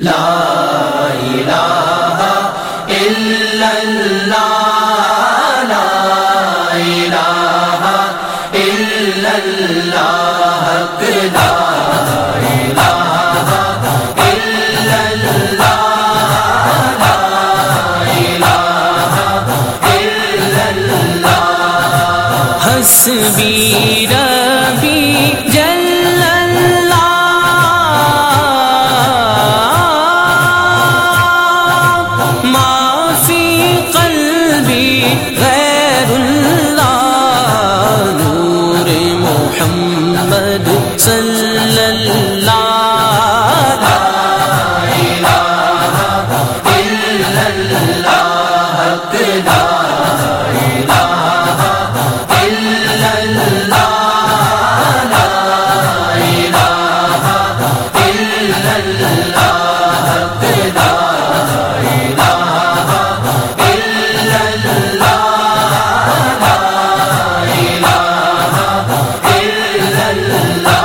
لا الہ الا اللہ لا الہ الا اللہ لا حسبی محمد صلی اللہ اللہ اللہ